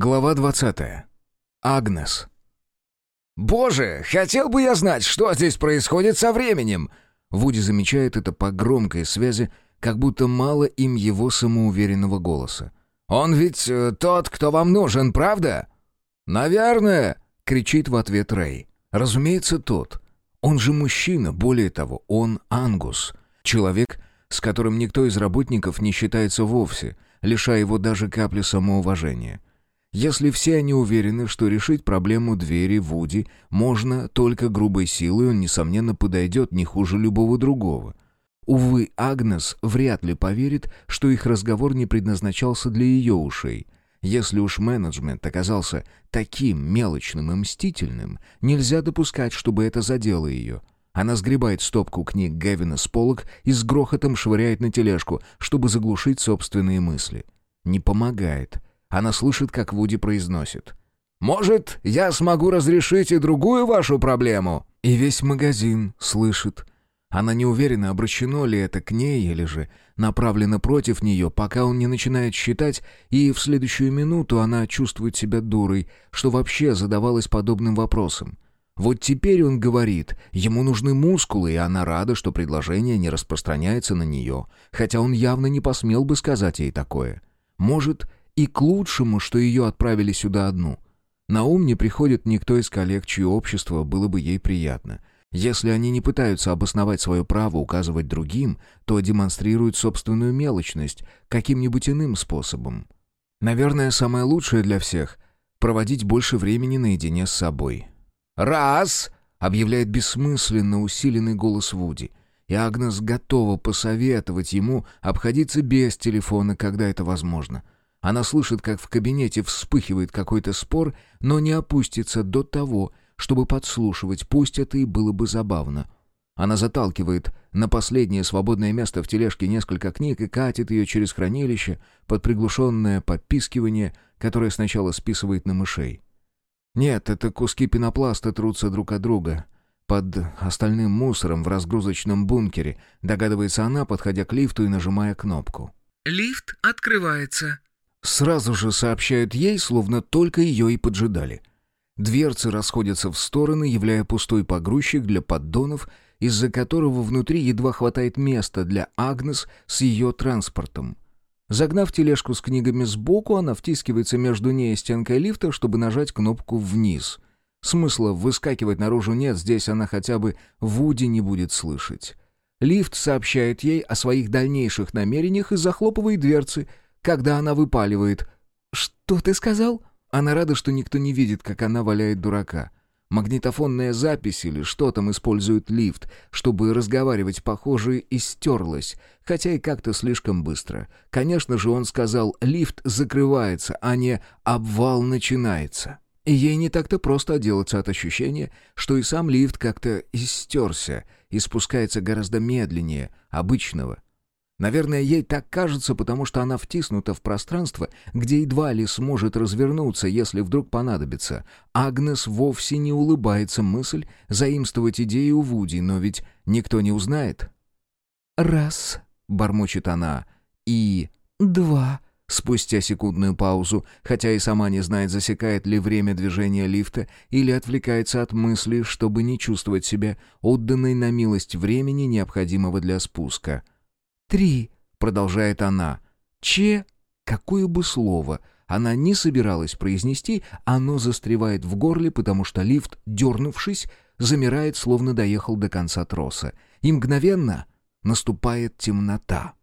Глава 20. Агнес. «Боже, хотел бы я знать, что здесь происходит со временем!» Вуди замечает это по громкой связи, как будто мало им его самоуверенного голоса. «Он ведь э, тот, кто вам нужен, правда?» «Наверное!» — кричит в ответ Рэй. «Разумеется, тот. Он же мужчина, более того, он Ангус. Человек, с которым никто из работников не считается вовсе, лишая его даже капли самоуважения». Если все они уверены, что решить проблему двери Вуди можно только грубой силой, он, несомненно, подойдет не хуже любого другого. Увы, Агнес вряд ли поверит, что их разговор не предназначался для ее ушей. Если уж менеджмент оказался таким мелочным и мстительным, нельзя допускать, чтобы это задело ее. Она сгребает стопку книг Гевина с полок и с грохотом швыряет на тележку, чтобы заглушить собственные мысли. Не помогает — она слышит, как Вуди произносит. «Может, я смогу разрешить и другую вашу проблему?» И весь магазин слышит. Она не уверена, обращено ли это к ней или же направлено против нее, пока он не начинает считать, и в следующую минуту она чувствует себя дурой, что вообще задавалась подобным вопросом. Вот теперь он говорит, ему нужны мускулы, и она рада, что предложение не распространяется на нее, хотя он явно не посмел бы сказать ей такое. Может, и к лучшему, что ее отправили сюда одну. На ум не приходит никто из коллег, чье общество было бы ей приятно. Если они не пытаются обосновать свое право указывать другим, то демонстрируют собственную мелочность каким-нибудь иным способом. Наверное, самое лучшее для всех — проводить больше времени наедине с собой. «Раз!» — объявляет бессмысленно усиленный голос Вуди. И Агнес готова посоветовать ему обходиться без телефона, когда это возможно — она слышит, как в кабинете вспыхивает какой-то спор, но не опустится до того, чтобы подслушивать, пусть это и было бы забавно. Она заталкивает на последнее свободное место в тележке несколько книг и катит ее через хранилище под приглушенное попискивание, которое сначала списывает на мышей. Нет, это куски пенопласта трутся друг от друга. Под остальным мусором в разгрузочном бункере, догадывается она, подходя к лифту и нажимая кнопку. «Лифт открывается», Сразу же сообщают ей, словно только ее и поджидали. Дверцы расходятся в стороны, являя пустой погрузчик для поддонов, из-за которого внутри едва хватает места для Агнес с ее транспортом. Загнав тележку с книгами сбоку, она втискивается между ней и стенкой лифта, чтобы нажать кнопку «вниз». Смысла выскакивать наружу нет, здесь она хотя бы Вуди не будет слышать. Лифт сообщает ей о своих дальнейших намерениях и захлопывает дверцы — когда она выпаливает. «Что ты сказал?» Она рада, что никто не видит, как она валяет дурака. Магнитофонная запись или что там использует лифт, чтобы разговаривать, похоже, и стерлась, хотя и как-то слишком быстро. Конечно же, он сказал «лифт закрывается», а не «обвал начинается». И ей не так-то просто отделаться от ощущения, что и сам лифт как-то истерся и спускается гораздо медленнее обычного. Наверное, ей так кажется, потому что она втиснута в пространство, где едва ли сможет развернуться, если вдруг понадобится. Агнес вовсе не улыбается мысль заимствовать идею у Вуди, но ведь никто не узнает. «Раз», — бормочет она, — «и...» «Два», Спустя секундную паузу, хотя и сама не знает, засекает ли время движения лифта или отвлекается от мысли, чтобы не чувствовать себя отданной на милость времени, необходимого для спуска — «Три», — продолжает она. «Че?» Какое бы слово она не собиралась произнести, оно застревает в горле, потому что лифт, дернувшись, замирает, словно доехал до конца троса. И мгновенно наступает темнота.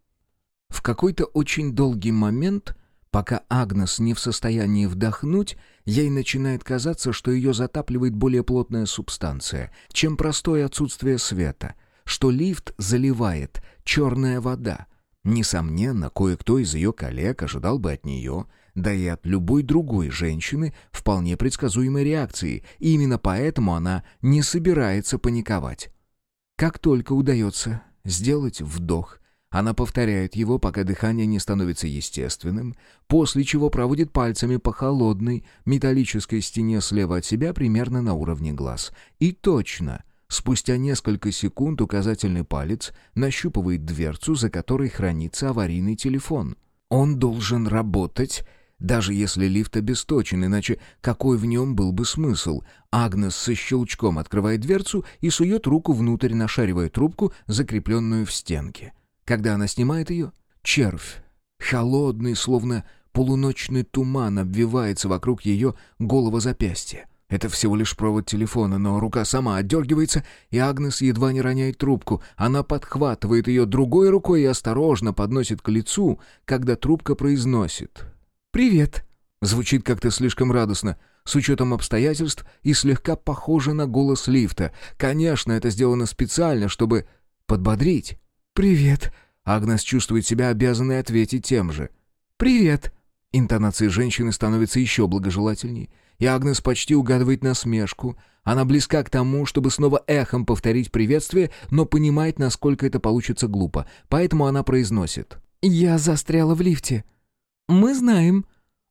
В какой-то очень долгий момент, пока Агнес не в состоянии вдохнуть, ей начинает казаться, что ее затапливает более плотная субстанция, чем простое отсутствие света — что лифт заливает черная вода. Несомненно, кое-кто из ее коллег ожидал бы от нее, да и от любой другой женщины, вполне предсказуемой реакции, и именно поэтому она не собирается паниковать. Как только удается сделать вдох, она повторяет его, пока дыхание не становится естественным, после чего проводит пальцами по холодной металлической стене слева от себя примерно на уровне глаз. И точно — Спустя несколько секунд указательный палец нащупывает дверцу, за которой хранится аварийный телефон. Он должен работать Даже если лифт обесточен, иначе какой в нем был бы смысл? Агнес со щелчком открывает дверцу и сует руку внутрь, нашаривая трубку, закрепленную в стенке. Когда она снимает ее, червь, холодный, словно полуночный туман, обвивается вокруг ее голого запястья. Это всего лишь провод телефона, но рука сама отдергивается, и Агнес едва не роняет трубку. Она подхватывает ее другой рукой и осторожно подносит к лицу, когда трубка произносит «Привет». Звучит как-то слишком радостно, с учетом обстоятельств и слегка похоже на голос лифта. Конечно, это сделано специально, чтобы подбодрить. «Привет». Агнес чувствует себя обязанной ответить тем же. «Привет». Интонации женщины становятся еще благожелательней и Агнес почти угадывает насмешку. Она близка к тому, чтобы снова эхом повторить приветствие, но понимает, насколько это получится глупо. Поэтому она произносит. «Я застряла в лифте». «Мы знаем».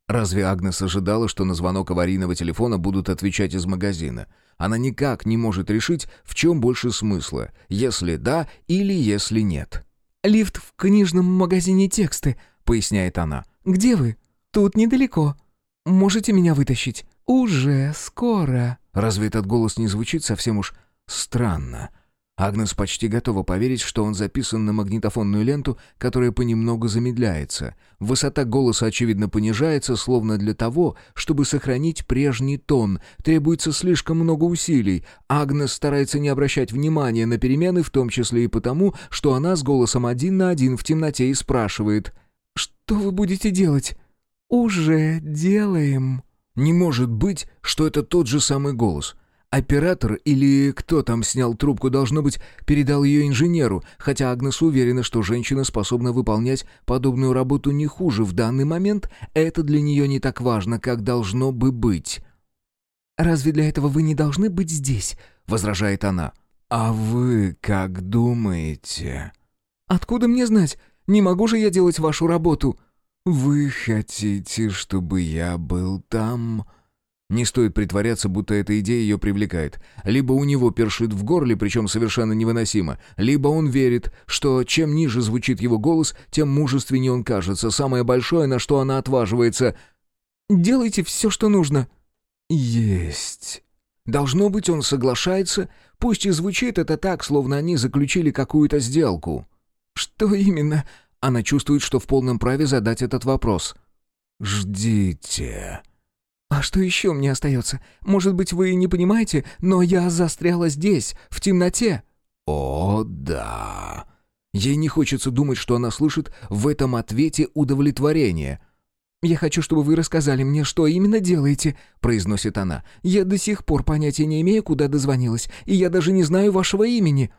Разве Агнес ожидала, что на звонок аварийного телефона будут отвечать из магазина? Она никак не может решить, в чем больше смысла, если да или если нет. «Лифт в книжном магазине «Тексты», — поясняет она. «Где вы?» «Тут недалеко. Можете меня вытащить?» «Уже скоро». Разве этот голос не звучит совсем уж странно? Агнес почти готова поверить, что он записан на магнитофонную ленту, которая понемногу замедляется. Высота голоса, очевидно, понижается, словно для того, чтобы сохранить прежний тон. Требуется слишком много усилий. Агнес старается не обращать внимания на перемены, в том числе и потому, что она с голосом один на один в темноте и спрашивает «Что вы будете делать?» «Уже делаем». Не может быть, что это тот же самый голос. Оператор или кто там снял трубку, должно быть, передал ее инженеру, хотя Агнес уверена, что женщина способна выполнять подобную работу не хуже в данный момент, это для нее не так важно, как должно бы быть. «Разве для этого вы не должны быть здесь?» — возражает она. «А вы как думаете?» «Откуда мне знать? Не могу же я делать вашу работу?» «Вы хотите, чтобы я был там?» Не стоит притворяться, будто эта идея ее привлекает. Либо у него першит в горле, причем совершенно невыносимо, либо он верит, что чем ниже звучит его голос, тем мужественнее он кажется. Самое большое, на что она отваживается «Делайте все, что нужно». «Есть». Должно быть, он соглашается, пусть и звучит это так, словно они заключили какую-то сделку. «Что именно?» Она чувствует, что в полном праве задать этот вопрос. «Ждите». «А что еще мне остается? Может быть, вы не понимаете, но я застряла здесь, в темноте». «О, да». Ей не хочется думать, что она слышит в этом ответе удовлетворение. «Я хочу, чтобы вы рассказали мне, что именно делаете», — произносит она. «Я до сих пор понятия не имею, куда дозвонилась, и я даже не знаю вашего имени».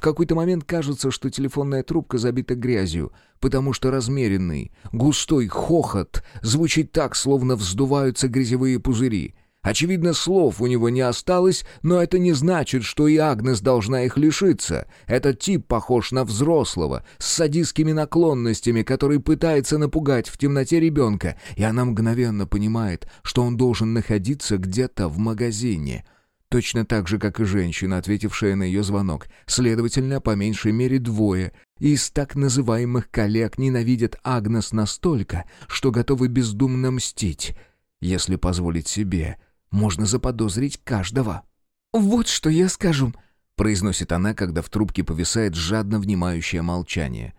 В какой-то момент кажется, что телефонная трубка забита грязью, потому что размеренный, густой хохот звучит так, словно вздуваются грязевые пузыри. Очевидно, слов у него не осталось, но это не значит, что и Агнес должна их лишиться. Этот тип похож на взрослого, с садистскими наклонностями, который пытается напугать в темноте ребенка, и она мгновенно понимает, что он должен находиться где-то в магазине — Точно так же, как и женщина, ответившая на ее звонок. Следовательно, по меньшей мере двое из так называемых коллег ненавидят Агнес настолько, что готовы бездумно мстить. Если позволить себе, можно заподозрить каждого. «Вот что я скажу», — произносит она, когда в трубке повисает жадно внимающее молчание.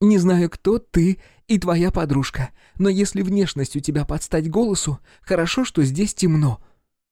«Не знаю, кто ты и твоя подружка, но если внешность у тебя подстать голосу, хорошо, что здесь темно».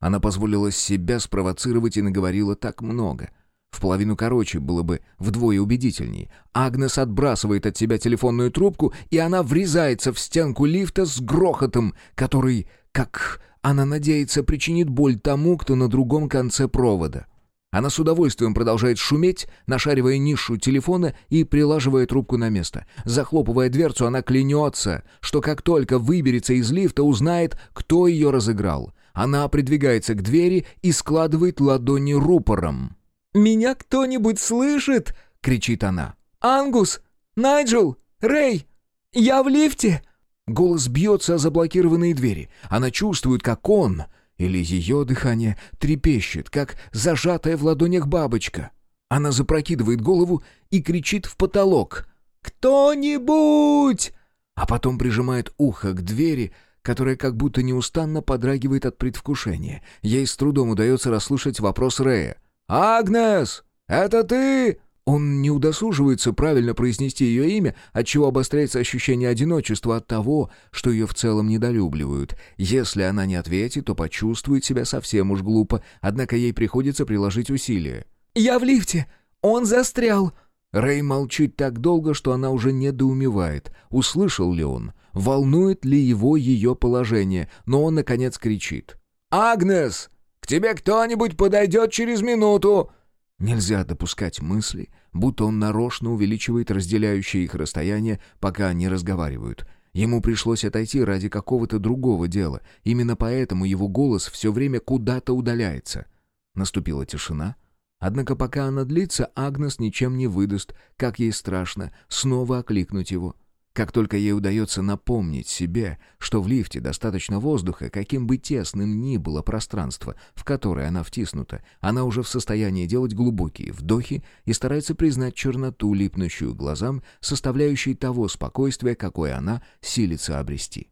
Она позволила себя спровоцировать и наговорила так много. В половину короче было бы вдвое убедительней. Агнес отбрасывает от себя телефонную трубку, и она врезается в стенку лифта с грохотом, который, как она надеется, причинит боль тому, кто на другом конце провода. Она с удовольствием продолжает шуметь, нашаривая нишу телефона и прилаживая трубку на место. Захлопывая дверцу, она клянется, что как только выберется из лифта, узнает, кто ее разыграл. Она придвигается к двери и складывает ладони рупором. «Меня кто-нибудь слышит?» — кричит она. «Ангус! Найджел! Рэй! Я в лифте!» Голос бьется о заблокированные двери. Она чувствует, как он, или ее дыхание, трепещет, как зажатая в ладонях бабочка. Она запрокидывает голову и кричит в потолок. «Кто-нибудь!» А потом прижимает ухо к двери, которая как будто неустанно подрагивает от предвкушения. Ей с трудом удается расслышать вопрос Рэя. «Агнес, это ты?» Он не удосуживается правильно произнести ее имя, отчего обостряется ощущение одиночества от того, что ее в целом недолюбливают. Если она не ответит, то почувствует себя совсем уж глупо, однако ей приходится приложить усилия. «Я в лифте! Он застрял!» Рэй молчит так долго, что она уже недоумевает, услышал ли он, волнует ли его ее положение, но он, наконец, кричит. «Агнес, к тебе кто-нибудь подойдет через минуту!» Нельзя допускать мысли, будто он нарочно увеличивает разделяющее их расстояние, пока они разговаривают. Ему пришлось отойти ради какого-то другого дела. Именно поэтому его голос все время куда-то удаляется. Наступила тишина. Однако пока она длится, Агнес ничем не выдаст, как ей страшно, снова окликнуть его. Как только ей удается напомнить себе, что в лифте достаточно воздуха, каким бы тесным ни было пространство, в которое она втиснута, она уже в состоянии делать глубокие вдохи и старается признать черноту, липнущую глазам, составляющей того спокойствия, какое она силится обрести.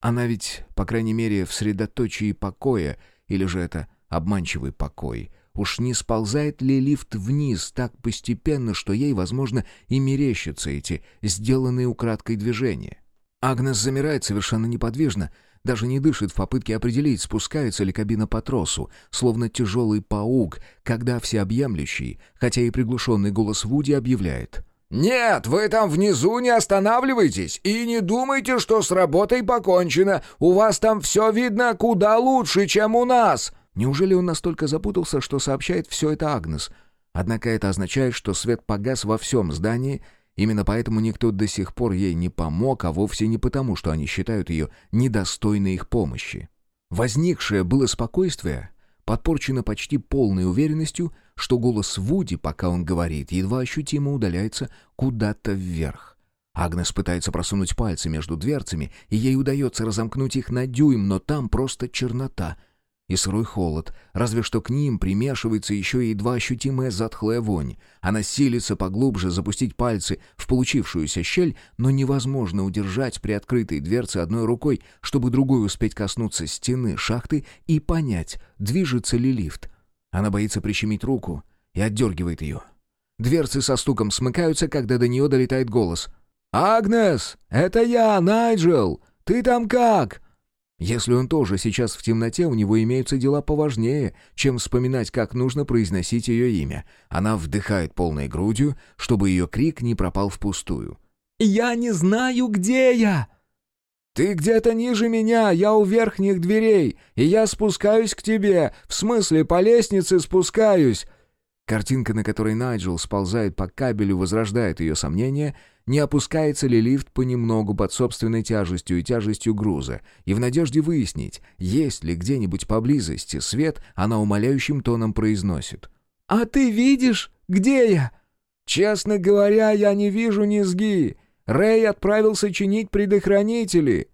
Она ведь, по крайней мере, в средоточии покоя, или же это обманчивый покой — Уж не сползает ли лифт вниз так постепенно, что ей, возможно, и мерещатся эти сделанные украдкой движения? Агнес замирает совершенно неподвижно, даже не дышит в попытке определить, спускается ли кабина по тросу, словно тяжелый паук, когда всеобъемлющий, хотя и приглушенный голос Вуди объявляет. «Нет, вы там внизу не останавливайтесь и не думайте, что с работой покончено. У вас там все видно куда лучше, чем у нас!» Неужели он настолько запутался, что сообщает все это Агнес? Однако это означает, что свет погас во всем здании, именно поэтому никто до сих пор ей не помог, а вовсе не потому, что они считают ее недостойной их помощи. Возникшее было спокойствие подпорчено почти полной уверенностью, что голос Вуди, пока он говорит, едва ощутимо удаляется куда-то вверх. Агнес пытается просунуть пальцы между дверцами, и ей удается разомкнуть их на дюйм, но там просто чернота — и сырой холод, разве что к ним примешивается еще и едва ощутимая затхлая вонь. Она силится поглубже запустить пальцы в получившуюся щель, но невозможно удержать приоткрытые дверцы одной рукой, чтобы другой успеть коснуться стены шахты и понять, движется ли лифт. Она боится прищемить руку и отдергивает ее. Дверцы со стуком смыкаются, когда до нее долетает голос. «Агнес, это я, Найджел! Ты там как?» Если он тоже сейчас в темноте, у него имеются дела поважнее, чем вспоминать, как нужно произносить ее имя. Она вдыхает полной грудью, чтобы ее крик не пропал впустую. «Я не знаю, где я!» «Ты где-то ниже меня, я у верхних дверей, и я спускаюсь к тебе, в смысле, по лестнице спускаюсь!» Картинка, на которой Найджел сползает по кабелю, возрождает ее сомнения, не опускается ли лифт понемногу под собственной тяжестью и тяжестью груза, и в надежде выяснить, есть ли где-нибудь поблизости свет, она умоляющим тоном произносит. «А ты видишь, где я?» «Честно говоря, я не вижу низги. Рэй отправился чинить предохранители».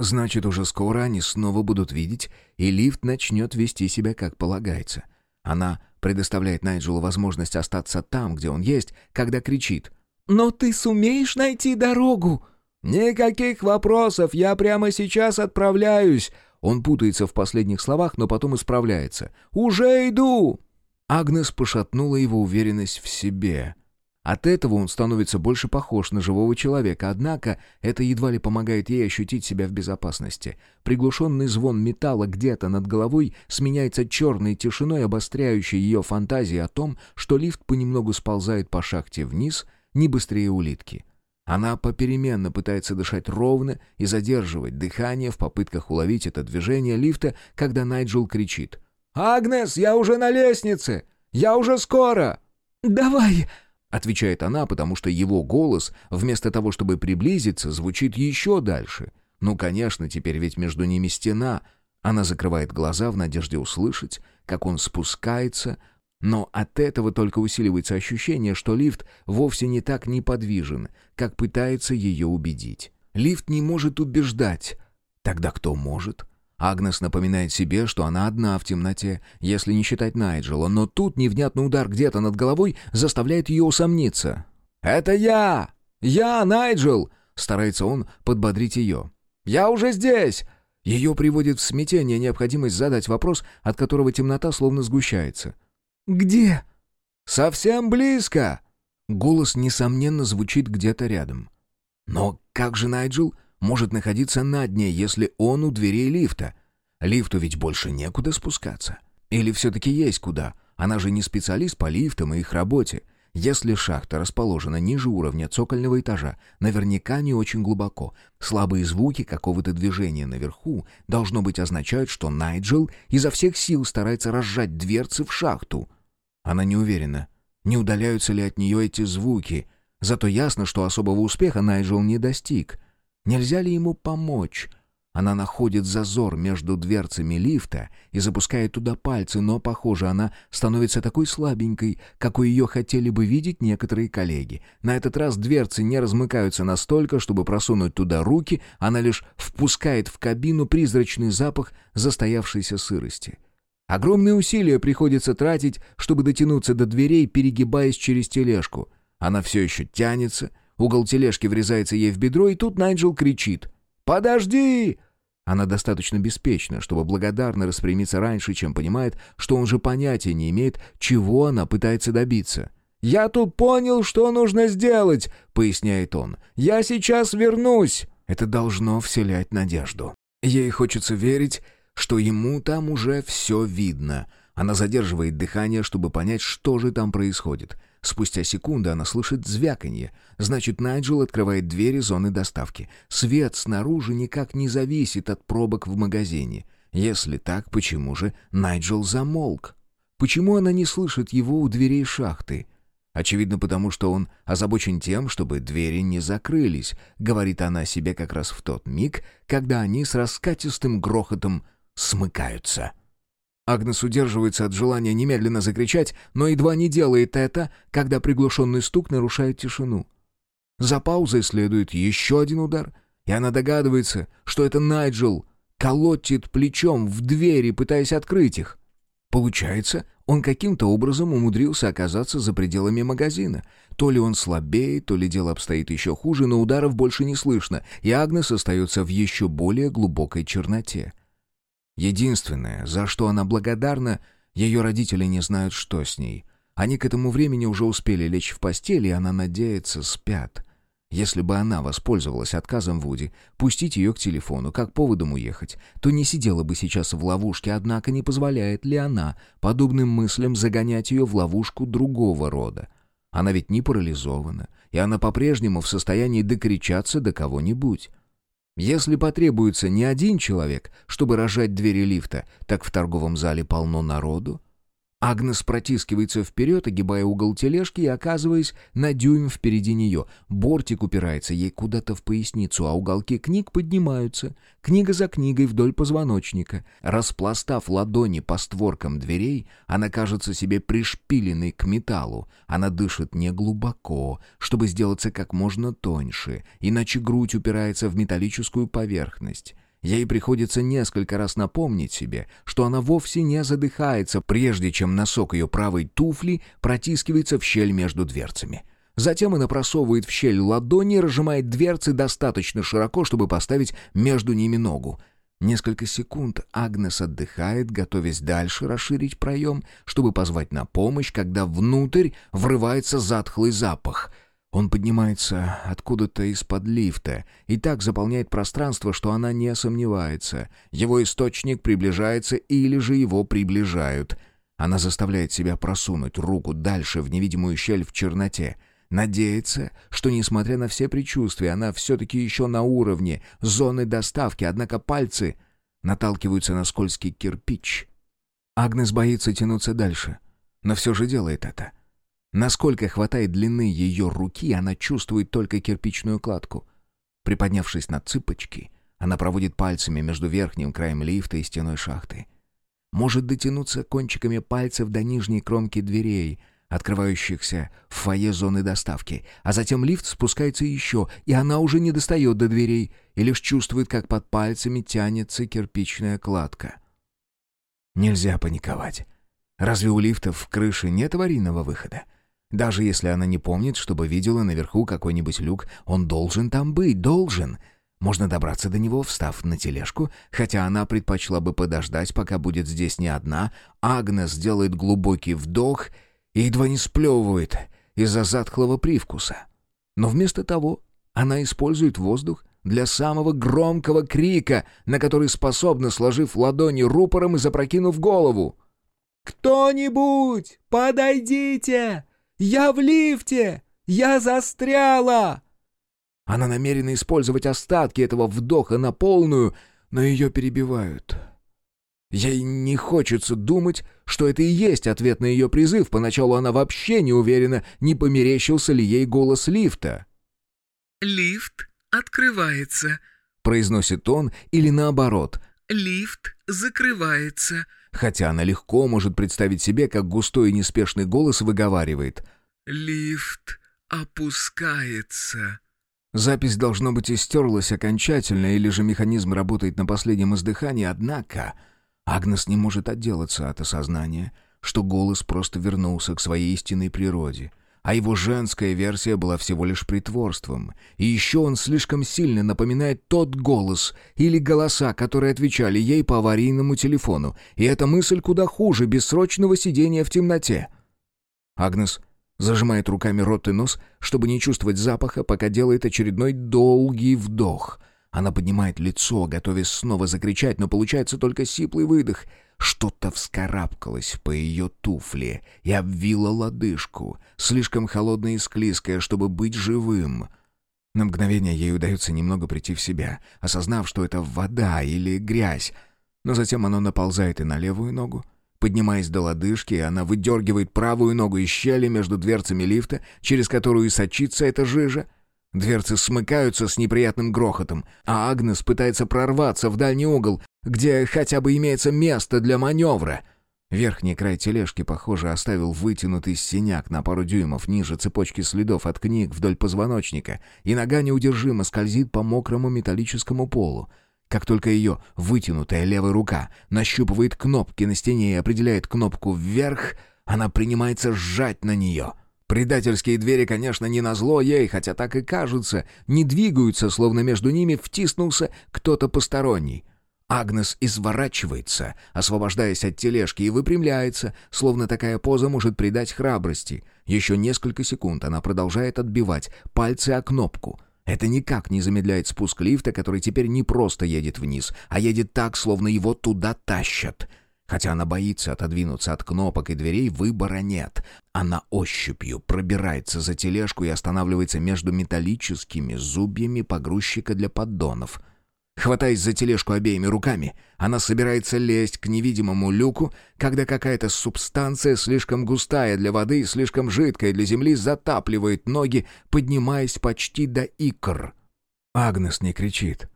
Значит, уже скоро они снова будут видеть, и лифт начнет вести себя как полагается. Она предоставляет Найджелу возможность остаться там, где он есть, когда кричит «Но ты сумеешь найти дорогу?» «Никаких вопросов, я прямо сейчас отправляюсь!» Он путается в последних словах, но потом исправляется. «Уже иду!» Агнес пошатнула его уверенность в себе. От этого он становится больше похож на живого человека, однако это едва ли помогает ей ощутить себя в безопасности. Приглушенный звон металла где-то над головой сменяется черной тишиной, обостряющей ее фантазии о том, что лифт понемногу сползает по шахте вниз, не быстрее улитки. Она попеременно пытается дышать ровно и задерживать дыхание в попытках уловить это движение лифта, когда Найджел кричит. «Агнес, я уже на лестнице! Я уже скоро!» «Давай!» Отвечает она, потому что его голос, вместо того, чтобы приблизиться, звучит еще дальше. Ну, конечно, теперь ведь между ними стена. Она закрывает глаза в надежде услышать, как он спускается, но от этого только усиливается ощущение, что лифт вовсе не так неподвижен, как пытается ее убедить. Лифт не может убеждать. Тогда кто может? Агнес напоминает себе, что она одна в темноте, если не считать Найджела, но тут невнятный удар где-то над головой заставляет ее усомниться. «Это я! Я, Найджел!» — старается он подбодрить ее. Я уже здесь!» Ее приводит в смятение необходимость задать вопрос, от которого темнота словно сгущается. «Где?» «Совсем близко!» Голос, несомненно, звучит где-то рядом. Но как же Найджел может находиться на дне, если он у дверей лифта? Лифту ведь больше некуда спускаться. Или все-таки есть куда? Она же не специалист по лифтам и их работе. Если шахта расположена ниже уровня цокольного этажа, наверняка не очень глубоко. Слабые звуки какого-то движения наверху, должно быть, означают, что Найджел изо всех сил старается разжать дверцы в шахту. Она не уверена, не удаляются ли от нее эти звуки. Зато ясно, что особого успеха Найджел не достиг. Нельзя ли ему помочь? Она находит зазор между дверцами лифта и запускает туда пальцы, но, похоже, она становится такой слабенькой, какой ее хотели бы видеть некоторые коллеги. На этот раз дверцы не размыкаются настолько, чтобы просунуть туда руки, она лишь впускает в кабину призрачный запах застоявшейся сырости. Огромные усилия приходится тратить, чтобы дотянуться до дверей, перегибаясь через тележку. Она все еще тянется, угол тележки врезается ей в бедро, и тут Найджел кричит «Подожди!» Она достаточно беспечна, чтобы благодарно распрямиться раньше, чем понимает, что он же понятия не имеет, чего она пытается добиться. «Я тут понял, что нужно сделать», — поясняет он. «Я сейчас вернусь». Это должно вселять надежду. Ей хочется верить, что ему там уже все видно. Она задерживает дыхание, чтобы понять, что же там происходит. Спустя секунду она слышит звяканье. Значит, Найджел открывает двери зоны доставки. Свет снаружи никак не зависит от пробок в магазине. Если так, почему же Найджел замолк? Почему она не слышит его у дверей шахты? Очевидно, потому что он озабочен тем, чтобы двери не закрылись, говорит она себе как раз в тот миг, когда они с раскатистым грохотом смыкаются. Агнес удерживается от желания немедленно закричать, но едва не делает это, когда приглушенный стук нарушает тишину. За паузой следует еще один удар, и она догадывается, что это Найджел колотит плечом в двери, пытаясь открыть их. Получается, он каким-то образом умудрился оказаться за пределами магазина. То ли он слабее, то ли дело обстоит еще хуже, но ударов больше не слышно, и Агнес остается в еще более глубокой черноте. Единственное, за что она благодарна, ее родители не знают, что с ней. Они к этому времени уже успели лечь в постели, и она надеется, спят. Если бы она воспользовалась отказом Вуди, пустить ее к телефону, как поводом уехать, то не сидела бы сейчас в ловушке, однако не позволяет ли она подобным мыслям загонять ее в ловушку другого рода. Она ведь не парализована, и она по-прежнему в состоянии докричаться до кого-нибудь. Если потребуется не один человек, чтобы рожать двери лифта, так в торговом зале полно народу. Агнес протискивается вперед, огибая угол тележки и оказываясь на дюйм впереди нее. Бортик упирается ей куда-то в поясницу, а уголки книг поднимаются, книга за книгой вдоль позвоночника. Распластав ладони по створкам дверей, она кажется себе пришпиленной к металлу. Она дышит неглубоко, чтобы сделаться как можно тоньше, иначе грудь упирается в металлическую поверхность. Ей приходится несколько раз напомнить себе, что она вовсе не задыхается, прежде чем носок ее правой туфли протискивается в щель между дверцами. Затем она просовывает в щель ладони и разжимает дверцы достаточно широко, чтобы поставить между ними ногу. Несколько секунд Агнес отдыхает, готовясь дальше расширить проем, чтобы позвать на помощь, когда внутрь врывается затхлый запах — он поднимается откуда-то из-под лифта и так заполняет пространство, что она не сомневается. Его источник приближается или же его приближают. Она заставляет себя просунуть руку дальше в невидимую щель в черноте. Надеется, что, несмотря на все предчувствия, она все-таки еще на уровне зоны доставки, однако пальцы наталкиваются на скользкий кирпич. Агнес боится тянуться дальше, но все же делает это — Насколько хватает длины ее руки, она чувствует только кирпичную кладку. Приподнявшись на цыпочки, она проводит пальцами между верхним краем лифта и стеной шахты. Может дотянуться кончиками пальцев до нижней кромки дверей, открывающихся в фойе зоны доставки, а затем лифт спускается еще, и она уже не достает до дверей и лишь чувствует, как под пальцами тянется кирпичная кладка. Нельзя паниковать. Разве у лифтов в крыше нет аварийного выхода? Даже если она не помнит, чтобы видела наверху какой-нибудь люк, он должен там быть, должен. Можно добраться до него, встав на тележку, хотя она предпочла бы подождать, пока будет здесь не одна. Агнес делает глубокий вдох и едва не сплевывает из-за затхлого привкуса. Но вместо того она использует воздух для самого громкого крика, на который способна, сложив ладони рупором и запрокинув голову. «Кто-нибудь, подойдите! Я в лифте! Я застряла!» Она намерена использовать остатки этого вдоха на полную, но ее перебивают. Ей не хочется думать, что это и есть ответ на ее призыв. Поначалу она вообще не уверена, не померещился ли ей голос лифта. «Лифт открывается», — произносит он, или наоборот. «Лифт закрывается», хотя она легко может представить себе, как густой и неспешный голос выговаривает. «Лифт опускается». Запись, должно быть, истерлась окончательно, или же механизм работает на последнем издыхании, однако Агнес не может отделаться от осознания, что голос просто вернулся к своей истинной природе, а его женская версия была всего лишь притворством, и еще он слишком сильно напоминает тот голос или голоса, которые отвечали ей по аварийному телефону, и эта мысль куда хуже бессрочного сидения в темноте. Агнес Зажимает руками рот и нос, чтобы не чувствовать запаха, пока делает очередной долгий вдох. Она поднимает лицо, готовясь снова закричать, но получается только сиплый выдох. Что-то вскарабкалось по ее туфле и обвило лодыжку, слишком холодное и склизкое, чтобы быть живым. На мгновение ей удается немного прийти в себя, осознав, что это вода или грязь, но затем оно наползает и на левую ногу, Поднимаясь до лодыжки, она выдергивает правую ногу из щели между дверцами лифта, через которую и сочится эта жижа. Дверцы смыкаются с неприятным грохотом, а Агнес пытается прорваться в дальний угол, где хотя бы имеется место для маневра. Верхний край тележки, похоже, оставил вытянутый синяк на пару дюймов ниже цепочки следов от книг вдоль позвоночника, и нога неудержимо скользит по мокрому металлическому полу. Как только ее вытянутая левая рука нащупывает кнопки на стене и определяет кнопку вверх, она принимается сжать на нее. Предательские двери, конечно, не назло ей, хотя так и кажутся, не двигаются, словно между ними втиснулся кто-то посторонний. Агнес изворачивается, освобождаясь от тележки, и выпрямляется, словно такая поза может придать храбрости. Еще несколько секунд она продолжает отбивать пальцы о кнопку — это никак не замедляет спуск лифта, который теперь не просто едет вниз, а едет так, словно его туда тащат. Хотя она боится отодвинуться от кнопок и дверей, выбора нет. Она ощупью пробирается за тележку и останавливается между металлическими зубьями погрузчика для поддонов — Хватаясь за тележку обеими руками, она собирается лезть к невидимому люку, когда какая-то субстанция, слишком густая для воды и слишком жидкая для земли, затапливает ноги, поднимаясь почти до икр. Агнес не кричит.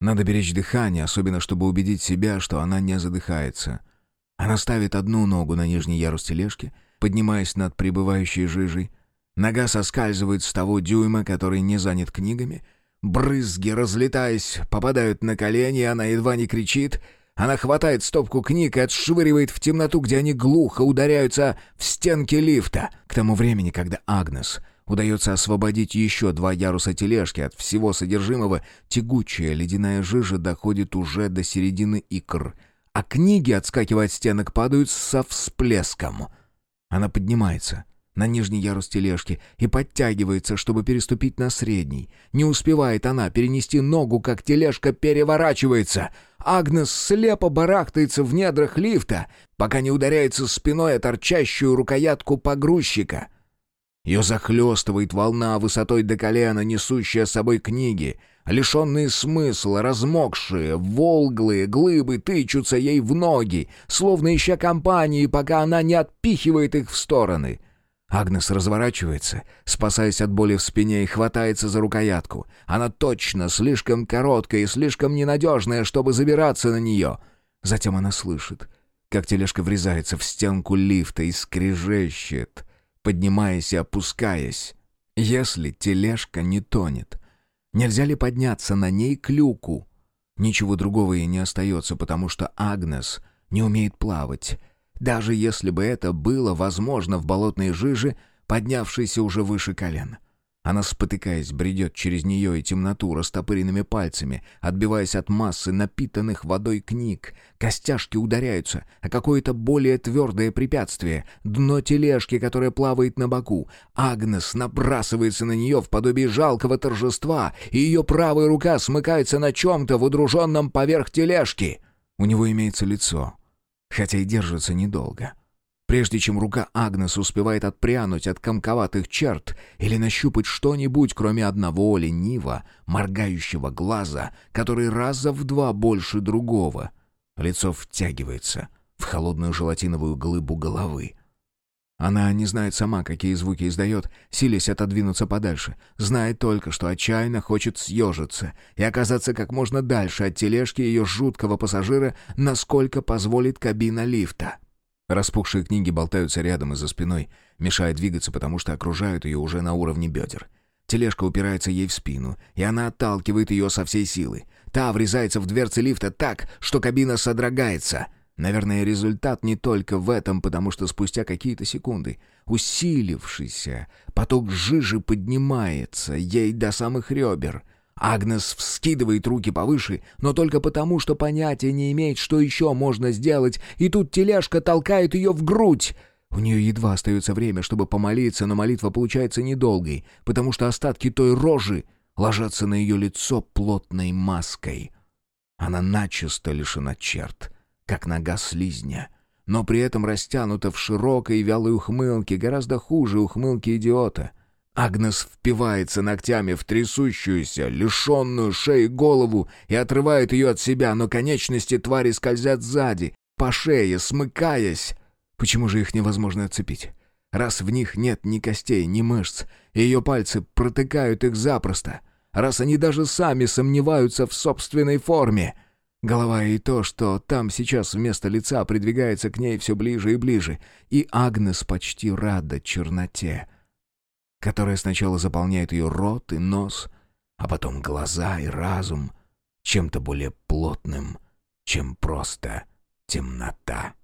Надо беречь дыхание, особенно чтобы убедить себя, что она не задыхается. Она ставит одну ногу на нижний ярус тележки, поднимаясь над прибывающей жижей. Нога соскальзывает с того дюйма, который не занят книгами — Брызги, разлетаясь, попадают на колени, она едва не кричит. Она хватает стопку книг и отшвыривает в темноту, где они глухо ударяются в стенки лифта. К тому времени, когда Агнес удается освободить еще два яруса тележки от всего содержимого, тягучая ледяная жижа доходит уже до середины икр, а книги, отскакивая от стенок, падают со всплеском. Она поднимается — на нижний ярус тележки и подтягивается, чтобы переступить на средний. Не успевает она перенести ногу, как тележка переворачивается. Агнес слепо барахтается в недрах лифта, пока не ударяется спиной о торчащую рукоятку погрузчика. Ее захлестывает волна высотой до колена, несущая с собой книги. Лишенные смысла, размокшие, волглые глыбы тычутся ей в ноги, словно ища компании, пока она не отпихивает их в стороны — Агнес разворачивается, спасаясь от боли в спине и хватается за рукоятку. Она точно слишком короткая и слишком ненадежная, чтобы забираться на нее. Затем она слышит, как тележка врезается в стенку лифта и скрежещет, поднимаясь и опускаясь. Если тележка не тонет, нельзя ли подняться на ней к люку? Ничего другого ей не остается, потому что Агнес не умеет плавать, даже если бы это было возможно в болотной жиже, поднявшейся уже выше колен. Она, спотыкаясь, бредет через нее и темноту растопыренными пальцами, отбиваясь от массы напитанных водой книг. Костяшки ударяются, а какое-то более твердое препятствие — дно тележки, которое плавает на боку. Агнес набрасывается на нее в подобие жалкого торжества, и ее правая рука смыкается на чем-то, водруженном поверх тележки. У него имеется лицо, хотя и держится недолго. Прежде чем рука Агнес успевает отпрянуть от комковатых черт или нащупать что-нибудь, кроме одного ленива, моргающего глаза, который раза в два больше другого, лицо втягивается в холодную желатиновую глыбу головы. Она не знает сама, какие звуки издает, силясь отодвинуться подальше. Знает только, что отчаянно хочет съежиться и оказаться как можно дальше от тележки ее жуткого пассажира, насколько позволит кабина лифта. Распухшие книги болтаются рядом и за спиной, мешая двигаться, потому что окружают ее уже на уровне бедер. Тележка упирается ей в спину, и она отталкивает ее со всей силы. Та врезается в дверцы лифта так, что кабина содрогается. Наверное, результат не только в этом, потому что спустя какие-то секунды усилившийся поток жижи поднимается ей до самых ребер — Агнес вскидывает руки повыше, но только потому, что понятия не имеет, что еще можно сделать, и тут тележка толкает ее в грудь. У нее едва остается время, чтобы помолиться, но молитва получается недолгой, потому что остатки той рожи ложатся на ее лицо плотной маской. Она начисто лишена черт, как нога слизня, но при этом растянута в широкой вялой ухмылке, гораздо хуже ухмылки идиота — Агнес впивается ногтями в трясущуюся, лишенную шеи голову и отрывает ее от себя, но конечности твари скользят сзади, по шее, смыкаясь. Почему же их невозможно отцепить? Раз в них нет ни костей, ни мышц, и ее пальцы протыкают их запросто. Раз они даже сами сомневаются в собственной форме. Голова и то, что там сейчас вместо лица придвигается к ней все ближе и ближе, и Агнес почти рада черноте — которая сначала заполняет ее рот и нос, а потом глаза и разум чем-то более плотным, чем просто темнота.